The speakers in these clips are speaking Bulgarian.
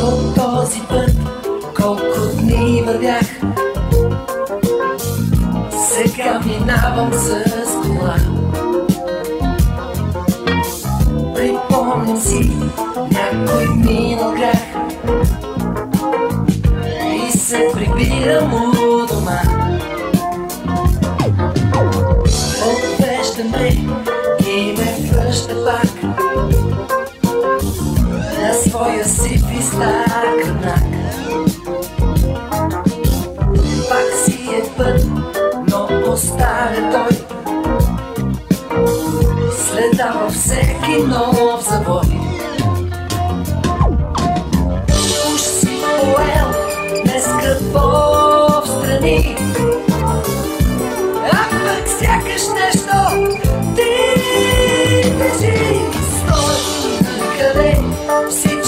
по този път, колко дни вървях. Сега минавам с кола. Припомням си някой минал грях и се прибирам от своя си и стар Пак си е път, но оставя той. Следа във всеки нов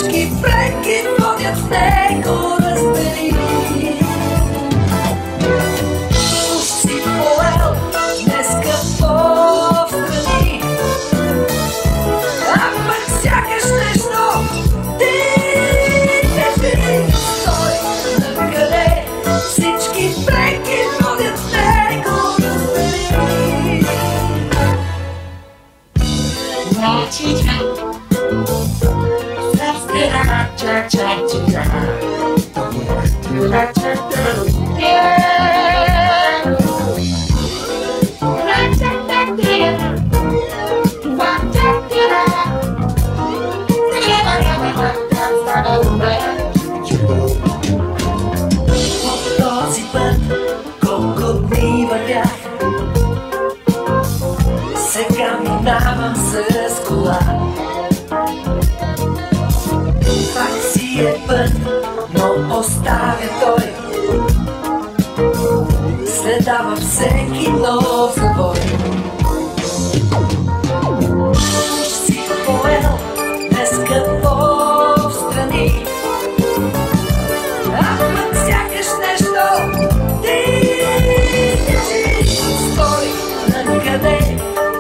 всички преки водят в него разбери Уж си ти държи Стой накъде всички преки водят в него Сега минавам с кола Дава всеки нов бой. Всичкото поено, какво в страни. Сякаш нещо ти държи. Стори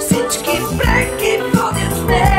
всички преки водят в нея.